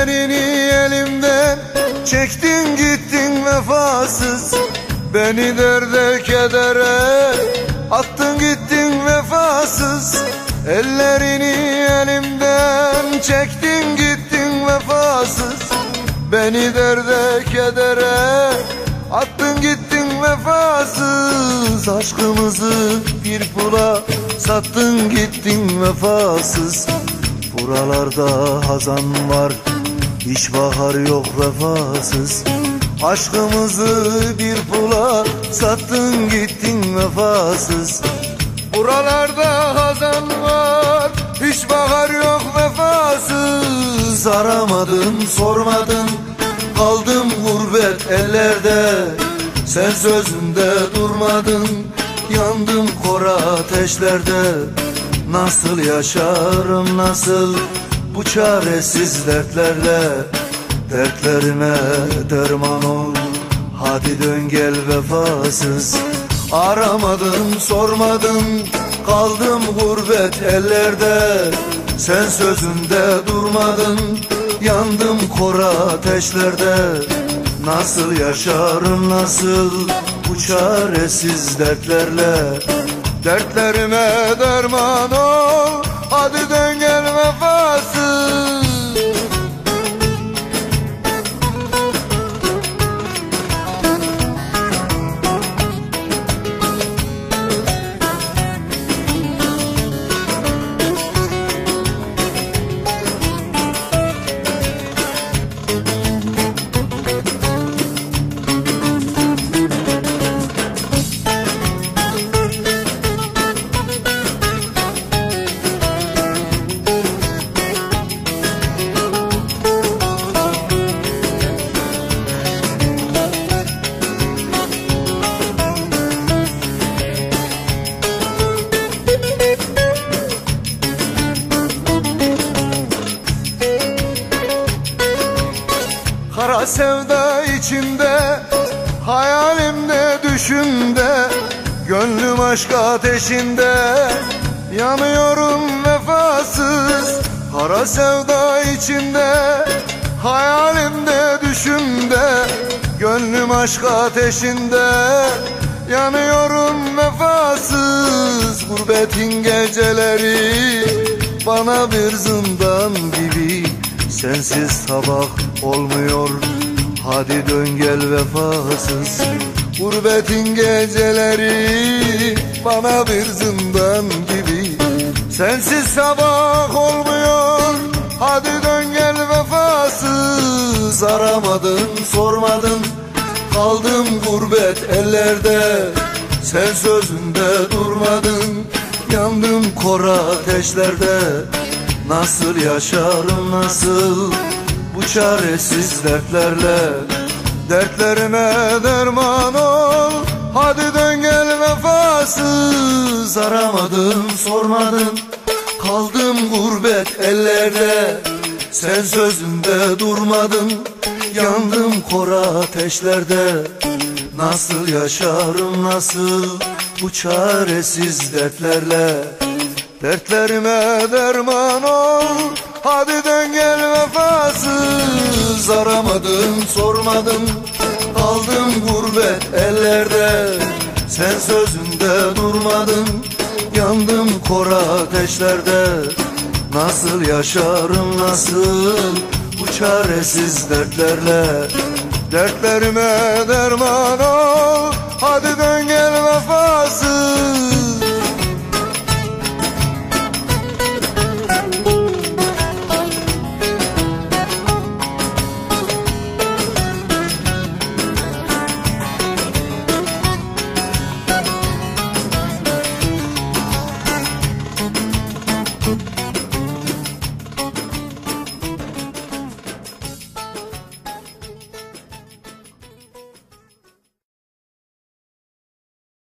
ellerini elimden Çektin gittin vefasız. Beni derde kedere Attın gittin vefasız. Ellerini elimden Çektin gittin vefasız. Beni derde kedere Attın gittin vefasız. Aşkımızı bir pula Sattın gittin vefasız. Buralarda hazan var hiç bahar yok vefasız. Aşkımızı bir pula sattın gittin vefasız. Buralarda hazan var Hiç bahar yok vefasız. Aramadın sormadın Kaldım gurbet ellerde. Sen sözünde durmadın Yandım kora ateşlerde. Nasıl yaşarım nasıl Bu çaresiz dertlerle Dertlerime derman ol. Hadi dön gel vefasız. Aramadın sormadın. Kaldım gurbet ellerde. Sen sözünde durmadın. Yandım kora ateşlerde. Nasıl yaşarım nasıl? Bu çaresiz dertlerle Dertlerime derman ol. Hadi dön sevda içinde Hayalimde düşümde Gönlüm aşk ateşinde. Yanıyorum vefasız Kara sevda içinde Hayalimde düşümde Gönlüm aşk ateşinde. Yanıyorum vefasız Gurbetin geceleri Bana bir zindan gibi. Sensiz sabah olmuyor Hadi dön gel vefasız. Gurbetin geceleri Bana bir zindan gibi. Sensiz sabah olmuyor. Hadi dön gel vefasız. Aramadın sormadın. Kaldım gurbet ellerde. Sen sözünde durmadın. Yandım kora ateşlerde. Nasıl yaşarım nasıl Bu çaresiz dertlerle. Dertlerime derman ol. Hadi dön gel vefasız. Aramadım sormadın Kaldım gurbet ellerde. Sen sözünde durmadın. Yandım kora ateşlerde. Nasıl yaşarım nasıl? Bu çaresiz dertlerle. Dertlerime derman ol Hadi dön gel vefasız. Aramadın sormadın Kaldım gurbet ellerde. Sen sözünde durmadın. Yandım kora ateşlerde. Nasıl yaşarım nasıl? Bu çaresiz dertlerle. Dertlerime derman ol. Hadi vefasız